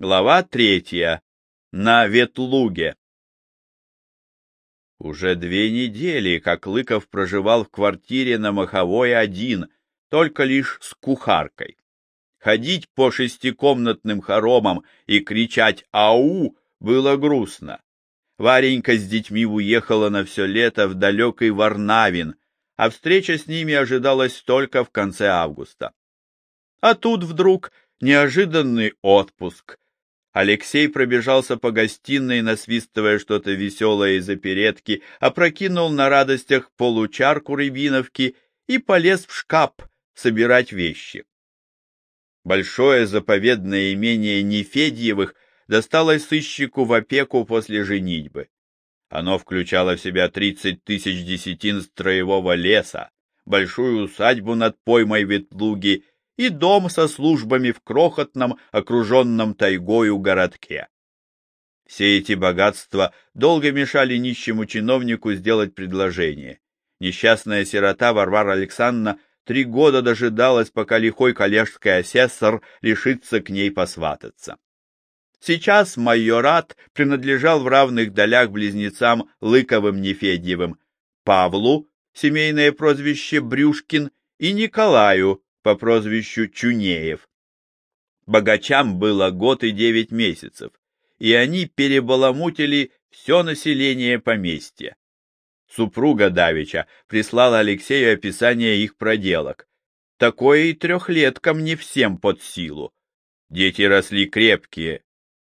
Глава третья. На Ветлуге. Уже две недели, как Лыков проживал в квартире на Маховой один, только лишь с кухаркой. Ходить по шестикомнатным хоромам и кричать «Ау!» было грустно. Варенька с детьми уехала на все лето в далекий Варнавин, а встреча с ними ожидалась только в конце августа. А тут вдруг неожиданный отпуск. Алексей пробежался по гостиной, насвистывая что-то веселое из оперетки, опрокинул на радостях получарку рябиновки и полез в шкаф собирать вещи. Большое заповедное имение Нефедьевых досталось сыщику в опеку после женитьбы. Оно включало в себя тридцать тысяч десятин строевого леса, большую усадьбу над поймой Ветлуги и дом со службами в крохотном, окруженном тайгою городке. Все эти богатства долго мешали нищему чиновнику сделать предложение. Несчастная сирота Варвара Александровна три года дожидалась, пока лихой коллежский асессор решится к ней посвататься. Сейчас майорат принадлежал в равных долях близнецам Лыковым-Нефедьевым, Павлу, семейное прозвище Брюшкин, и Николаю по прозвищу Чунеев. Богачам было год и девять месяцев, и они перебаламутили все население поместья. Супруга Давича прислала Алексею описание их проделок. Такое и трехлеткам не всем под силу. Дети росли крепкие,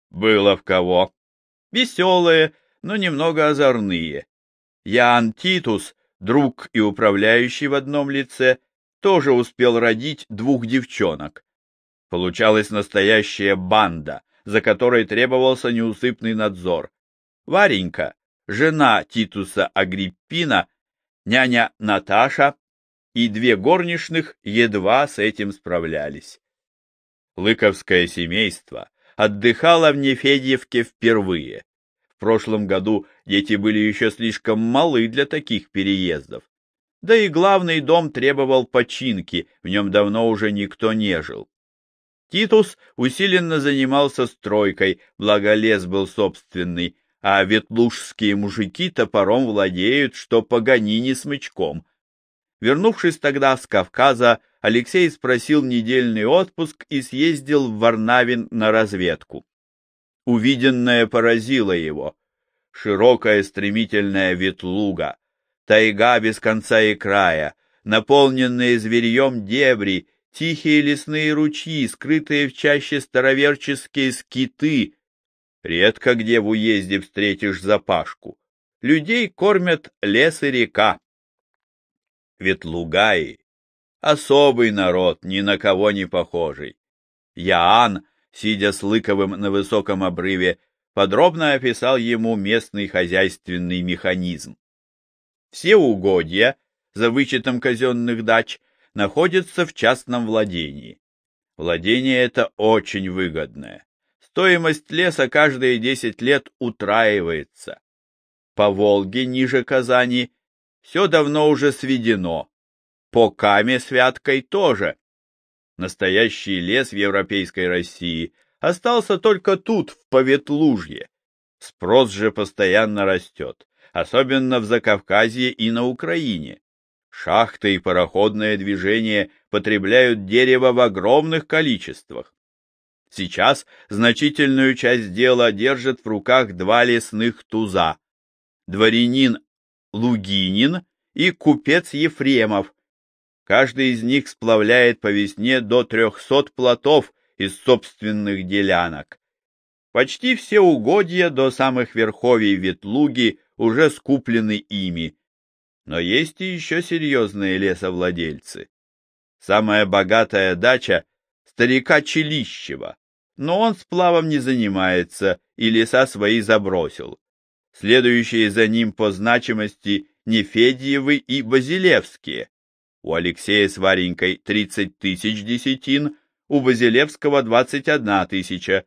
было в кого. Веселые, но немного озорные. Ян Титус, друг и управляющий в одном лице, тоже успел родить двух девчонок. Получалась настоящая банда, за которой требовался неусыпный надзор. Варенька, жена Титуса Агриппина, няня Наташа и две горничных едва с этим справлялись. Лыковское семейство отдыхала в Нефедьевке впервые. В прошлом году дети были еще слишком малы для таких переездов. Да и главный дом требовал починки, в нем давно уже никто не жил. Титус усиленно занимался стройкой, благо лес был собственный, а ветлужские мужики топором владеют, что погони не смычком. Вернувшись тогда с Кавказа, Алексей спросил недельный отпуск и съездил в Варнавин на разведку. Увиденное поразило его. Широкая стремительная ветлуга, тайга без конца и края, наполненные зверьем дебри, тихие лесные ручьи, скрытые в чаще староверческие скиты. Редко где в уезде встретишь запашку. Людей кормят лес и река. Ветлугаи Особый народ, ни на кого не похожий. Яан, сидя с Лыковым на высоком обрыве, подробно описал ему местный хозяйственный механизм. Все угодья, за вычетом казенных дач, находятся в частном владении. Владение это очень выгодное. Стоимость леса каждые десять лет утраивается. По Волге, ниже Казани, все давно уже сведено, по Каме с Вяткой тоже. Настоящий лес в европейской России остался только тут, в Поветлужье. Спрос же постоянно растет, особенно в Закавказье и на Украине. Шахты и пароходное движение потребляют дерево в огромных количествах. Сейчас значительную часть дела держат в руках два лесных туза – дворянин Лугинин и купец Ефремов, Каждый из них сплавляет по весне до трехсот плотов из собственных делянок. Почти все угодья до самых верховий Ветлуги уже скуплены ими. Но есть и еще серьезные лесовладельцы. Самая богатая дача — старика Челищева, но он сплавом не занимается и леса свои забросил. Следующие за ним по значимости Нефедьевы и Базилевские. У Алексея с Варенькой 30 тысяч десятин, у Базилевского 21 тысяча.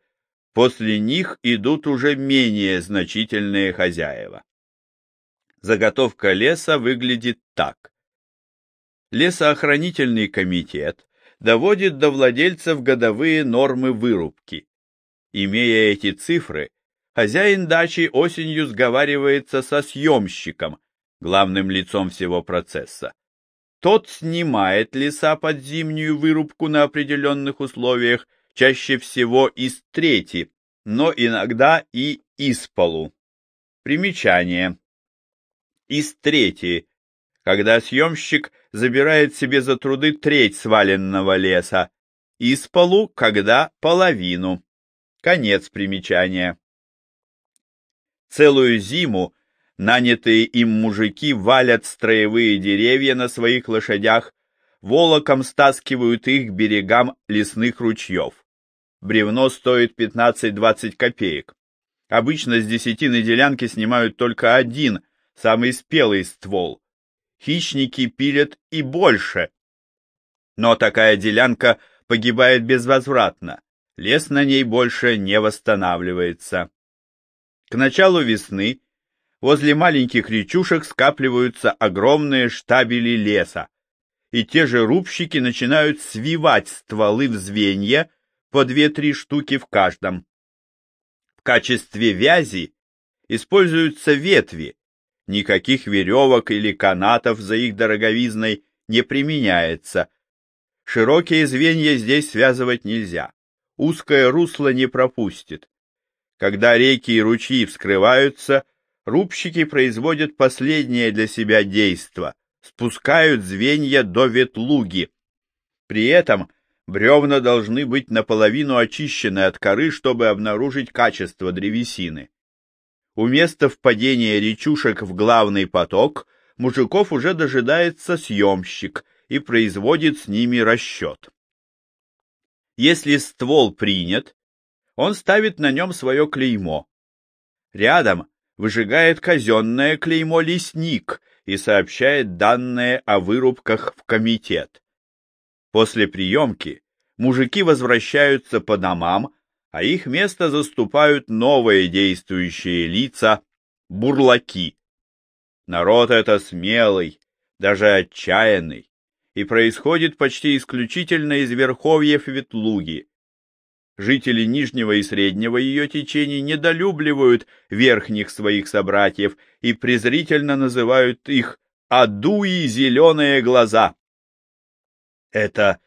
После них идут уже менее значительные хозяева. Заготовка леса выглядит так. Лесоохранительный комитет доводит до владельцев годовые нормы вырубки. Имея эти цифры, хозяин дачи осенью сговаривается со съемщиком, главным лицом всего процесса. Тот снимает леса под зимнюю вырубку на определенных условиях, чаще всего из трети, но иногда и из полу. Примечание. Из трети, когда съемщик забирает себе за труды треть сваленного леса, из полу, когда половину. Конец примечания. Целую зиму нанятые им мужики валят строевые деревья на своих лошадях, волоком стаскивают их к берегам лесных ручьев. Бревно стоит 15-20 копеек. Обычно с десятины делянки снимают только один, самый спелый ствол. Хищники пилят и больше. Но такая делянка погибает безвозвратно. Лес на ней больше не восстанавливается. К началу весны возле маленьких речушек скапливаются огромные штабели леса, и те же рубщики начинают свивать стволы в звенья по две-три штуки в каждом. В качестве вязи используются ветви, никаких веревок или канатов за их дороговизной не применяется. Широкие звенья здесь связывать нельзя, узкое русло не пропустит. Когда реки и ручьи вскрываются, рубщики производят последнее для себя действо — спускают звенья до ветлуги. При этом бревна должны быть наполовину очищены от коры, чтобы обнаружить качество древесины. У места впадения речушек в главный поток мужиков уже дожидается съемщик и производит с ними расчет. Если ствол принят, он ставит на нем свое клеймо. Рядом выжигает казенное клеймо «Лесник» и сообщает данные о вырубках в комитет. После приемки мужики возвращаются по домам, а их место заступают новые действующие лица — бурлаки. Народ это смелый, даже отчаянный, и происходит почти исключительно из верховьев Ветлуги. Жители нижнего и среднего ее течений недолюбливают верхних своих собратьев и презрительно называют их «адуи зеленые глаза». Это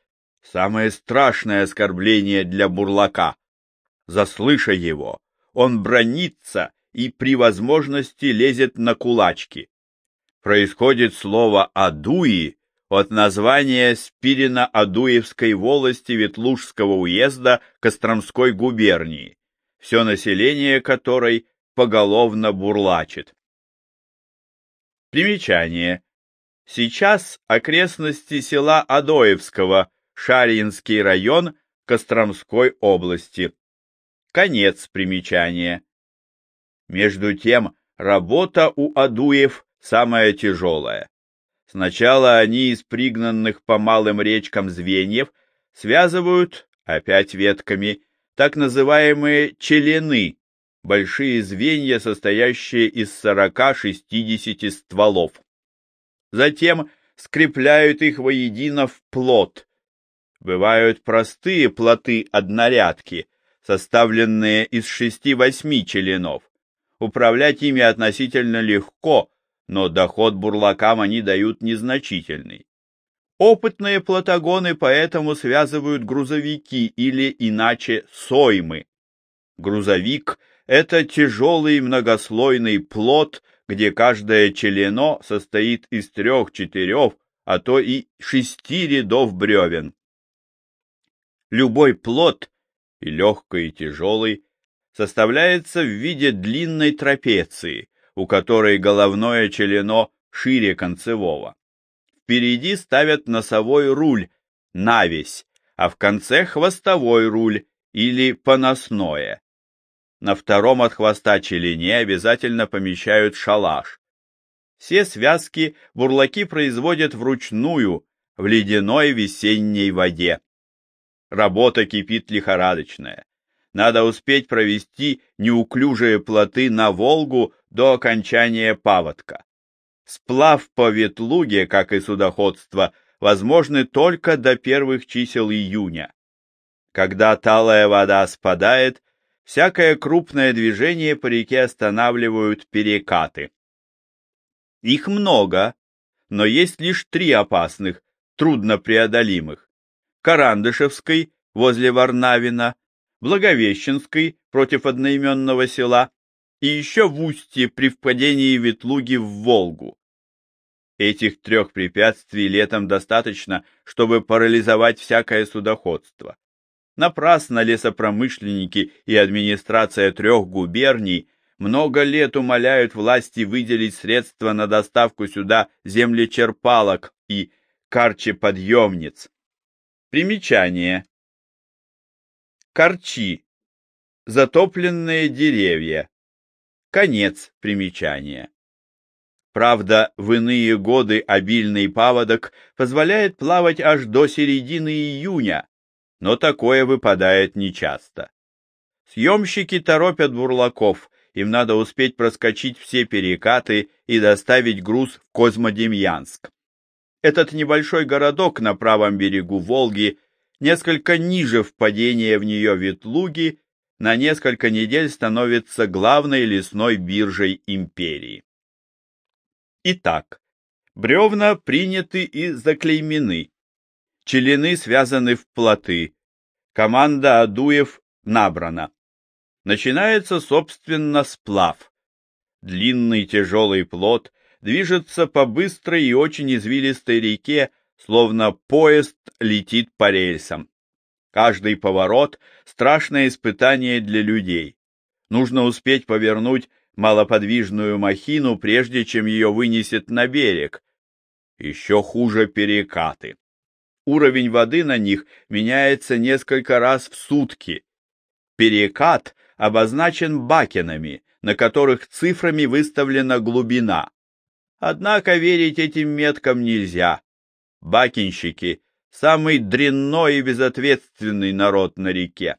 самое страшное оскорбление для бурлака. Заслыша его, он бронится и при возможности лезет на кулачки. Происходит слово «адуи» от названия Спирина-Адуевской волости Ветлужского уезда Костромской губернии, все население которой поголовно бурлачит. Примечание. Сейчас окрестности села Адоевского, Шарьинский район Костромской области. Конец примечания. Между тем, работа у Адуев самая тяжелая. Сначала они из пригнанных по малым речкам звеньев связывают, опять ветками, так называемые челены, большие звенья, состоящие из 40-60 стволов. Затем скрепляют их воедино в плот. Бывают простые плоты-однорядки, составленные из шести-восьми челенов. Управлять ими относительно легко, но доход бурлакам они дают незначительный. Опытные платагоны поэтому связывают грузовики или иначе соймы. Грузовик — это тяжелый многослойный плот, где каждое челено состоит из трех-четырех, а то и шести рядов бревен. Любой плот, и легкий, и тяжелый, составляется в виде длинной трапеции, у которой головное челено шире концевого. Впереди ставят носовой руль, навесь, а в конце хвостовой руль или поносное. На втором от хвоста челене обязательно помещают шалаш. Все связки бурлаки производят вручную, в ледяной весенней воде. Работа кипит лихорадочная. Надо успеть провести неуклюжие плоты на Волгу до окончания паводка. Сплав по Ветлуге, как и судоходство, возможны только до первых чисел июня. Когда талая вода спадает, всякое крупное движение по реке останавливают перекаты. Их много, но есть лишь три опасных, труднопреодолимых. Карандышевской, возле Варнавина, Благовещенской, против одноименного села, и еще в устье при впадении Ветлуги в Волгу. Этих трех препятствий летом достаточно, чтобы парализовать всякое судоходство. Напрасно лесопромышленники и администрация трех губерний много лет умоляют власти выделить средства на доставку сюда землечерпалок и карчеподъемниц. Примечание. Корчи. Затопленные деревья. Конец примечания. Правда, в иные годы обильный паводок позволяет плавать аж до середины июня, но такое выпадает нечасто. Съемщики торопят бурлаков, им надо успеть проскочить все перекаты и доставить груз в Козмодемьянск. Этот небольшой городок на правом берегу Волги, несколько ниже впадения в нее Ветлуги, на несколько недель становится главной лесной биржей империи. Итак, бревна приняты и заклеймены, челены связаны в плоты, команда Адуев набрана. Начинается, собственно, сплав. Длинный тяжелый плот движется по быстрой и очень извилистой реке, словно поезд летит по рельсам. Каждый поворот — страшное испытание для людей. Нужно успеть повернуть малоподвижную махину, прежде чем ее вынесет на берег. Еще хуже перекаты. Уровень воды на них меняется несколько раз в сутки. Перекат обозначен бакенами, на которых цифрами выставлена глубина. Однако верить этим меткам нельзя. Бакенщики самый дрянной и безответственный народ на реке.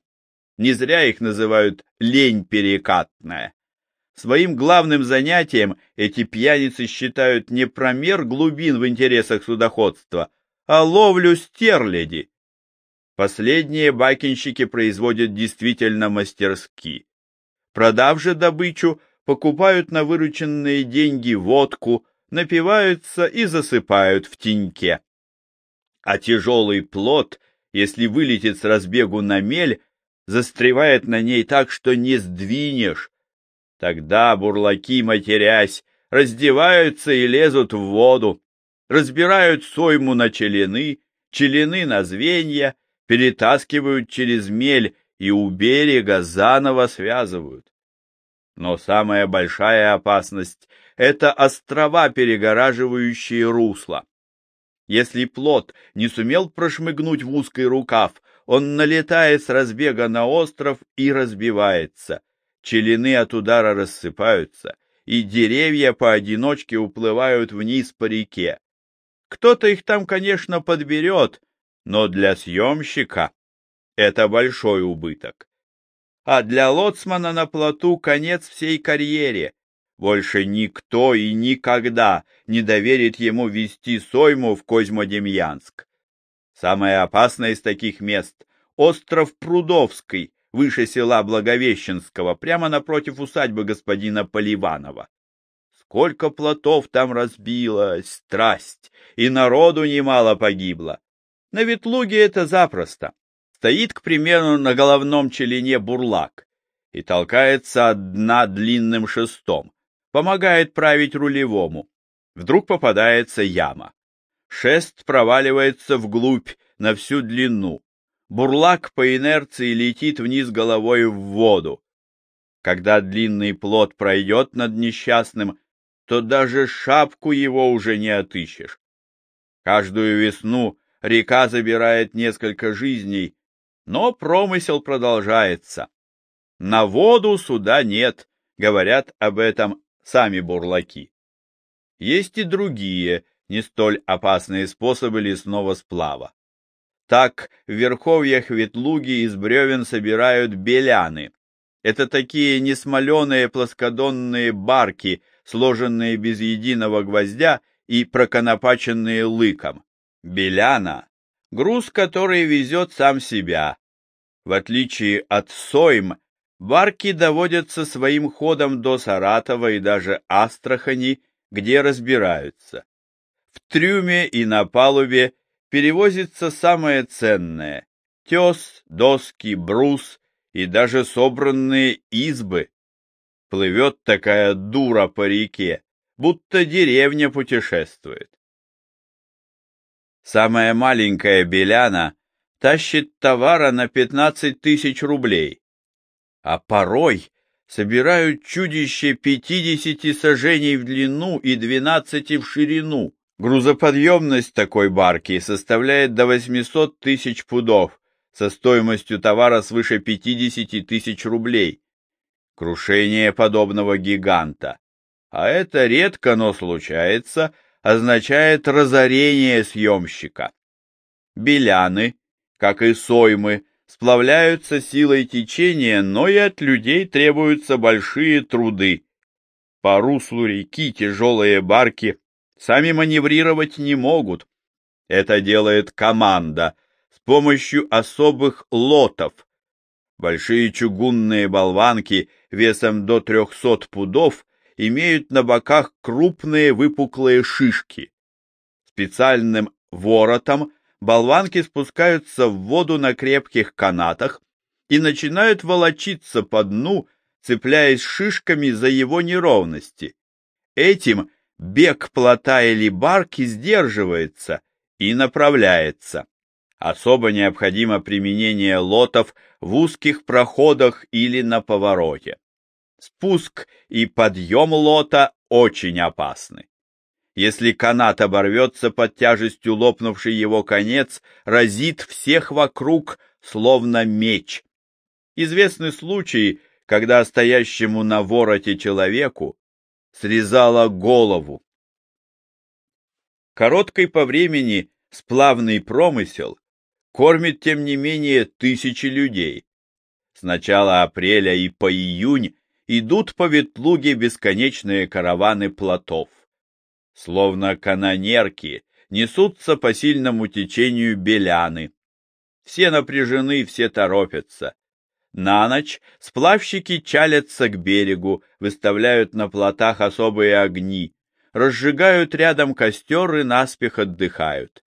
Не зря их называют лень перекатная. Своим главным занятием эти пьяницы считают не промер глубин в интересах судоходства, а ловлю стерляди. Последние бакенщики производят действительно мастерски. Продав же добычу, покупают на вырученные деньги водку, напиваются и засыпают в теньке а тяжелый плод, если вылетит с разбегу на мель, застревает на ней так, что не сдвинешь. Тогда бурлаки, матерясь, раздеваются и лезут в воду, разбирают сойму на челены, челены на звенья, перетаскивают через мель и у берега заново связывают. Но самая большая опасность — это острова, перегораживающие русло. Если плот не сумел прошмыгнуть в узкий рукав, он налетает с разбега на остров и разбивается. Челины от удара рассыпаются, и деревья поодиночке уплывают вниз по реке. Кто-то их там, конечно, подберет, но для съемщика это большой убыток. А для лоцмана на плоту конец всей карьере. Больше никто и никогда не доверит ему вести сойму в Козьмодемьянск. Самое опасное из таких мест — остров Прудовский, выше села Благовещенского, прямо напротив усадьбы господина Поливанова. Сколько плотов там разбилось, страсть, и народу немало погибло. На Ветлуге это запросто. Стоит, к примеру, на головном челене бурлак и толкается от дна длинным шестом помогает править рулевому. Вдруг попадается яма. Шест проваливается вглубь на всю длину. Бурлак по инерции летит вниз головой в воду. Когда длинный плод пройдет над несчастным, то даже шапку его уже не отыщешь. Каждую весну река забирает несколько жизней, но промысел продолжается. На воду суда нет, говорят об этом сами бурлаки. Есть и другие, не столь опасные способы лесного сплава. Так в верховьях Ветлуги из бревен собирают беляны. Это такие несмоленые плоскодонные барки, сложенные без единого гвоздя и проконопаченные лыком. Беляна — груз, который везет сам себя. В отличие от сойм, Барки доводятся своим ходом до Саратова и даже Астрахани, где разбираются. В трюме и на палубе перевозится самое ценное — тес, доски, брус и даже собранные избы. Плывет такая дура по реке, будто деревня путешествует. Самая маленькая беляна тащит товара на пятнадцать тысяч рублей, а порой собирают чудище пятидесяти сажений в длину и двенадцати в ширину. Грузоподъемность такой барки составляет до 800 тысяч пудов со стоимостью товара свыше 50 тысяч рублей. Крушение подобного гиганта, а это редко, но случается, означает разорение съемщика. Беляны, как и соймы, сплавляются силой течения, но и от людей требуются большие труды. По руслу реки тяжелые барки сами маневрировать не могут. Это делает команда с помощью особых лотов. Большие чугунные болванки весом до 300 пудов имеют на боках крупные выпуклые шишки. Специальным воротом болванки спускаются в воду на крепких канатах и начинают волочиться по дну, цепляясь шишками за его неровности. Этим бег плота или барки сдерживается и направляется. Особо необходимо применение лотов в узких проходах или на повороте. Спуск и подъем лота очень опасны. Если канат оборвется под тяжестью лопнувший его конец, разит всех вокруг, словно меч. Известны случаи, когда стоящему на вороте человеку срезала голову. Короткий по времени сплавный промысел кормит, тем не менее, тысячи людей. С начала апреля и по июнь идут по Ветлуге бесконечные караваны плотов словно канонерки, несутся по сильному течению беляны. Все напряжены, все торопятся. На ночь сплавщики чалятся к берегу, выставляют на плотах особые огни, разжигают рядом костер и наспех отдыхают.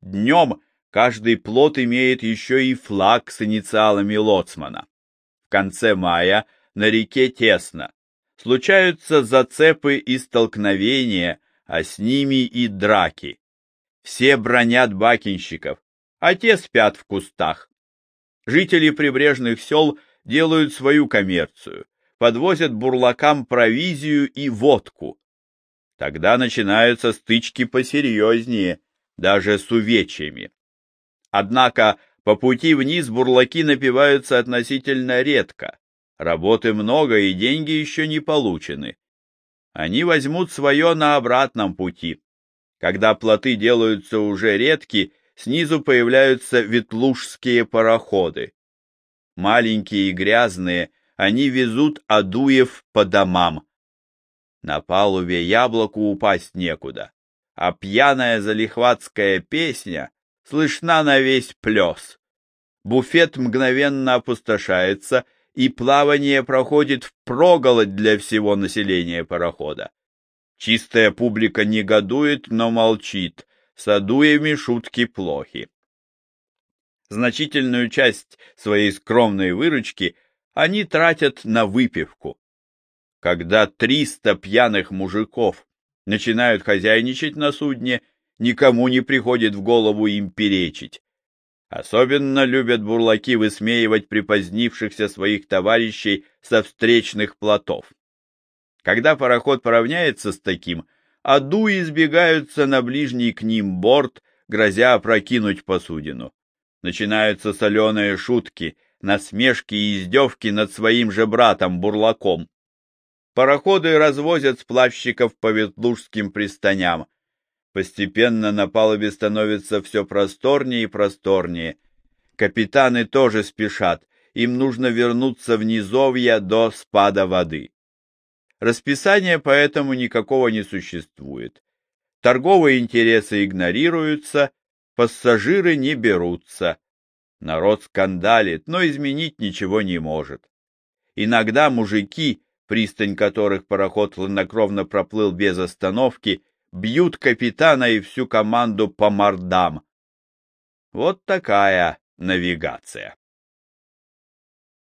Днем каждый плот имеет еще и флаг с инициалами лоцмана. В конце мая на реке тесно. Случаются зацепы и столкновения, а с ними и драки. Все бронят бакинщиков, а те спят в кустах. Жители прибрежных сел делают свою коммерцию, подвозят бурлакам провизию и водку. Тогда начинаются стычки посерьезнее, даже с увечьями. Однако по пути вниз бурлаки напиваются относительно редко. Работы много и деньги еще не получены они возьмут свое на обратном пути. Когда плоты делаются уже редки, снизу появляются ветлужские пароходы. Маленькие и грязные, они везут адуев по домам. На палубе яблоку упасть некуда, а пьяная залихватская песня слышна на весь плес. Буфет мгновенно опустошается, и плавание проходит в проголодь для всего населения парохода. Чистая публика негодует, но молчит, с адуями шутки плохи. Значительную часть своей скромной выручки они тратят на выпивку. Когда триста пьяных мужиков начинают хозяйничать на судне, никому не приходит в голову им перечить. Особенно любят бурлаки высмеивать припозднившихся своих товарищей со встречных плотов. Когда пароход поравняется с таким, аду избегаются на ближний к ним борт, грозя опрокинуть посудину. Начинаются соленые шутки, насмешки и издевки над своим же братом-бурлаком. Пароходы развозят сплавщиков по ветлужским пристаням, Постепенно на палубе становится все просторнее и просторнее. Капитаны тоже спешат, им нужно вернуться в низовья до спада воды. Расписания поэтому никакого не существует. Торговые интересы игнорируются, пассажиры не берутся. Народ скандалит, но изменить ничего не может. Иногда мужики, пристань которых пароход хладнокровно проплыл без остановки, бьют капитана и всю команду по мордам. Вот такая навигация.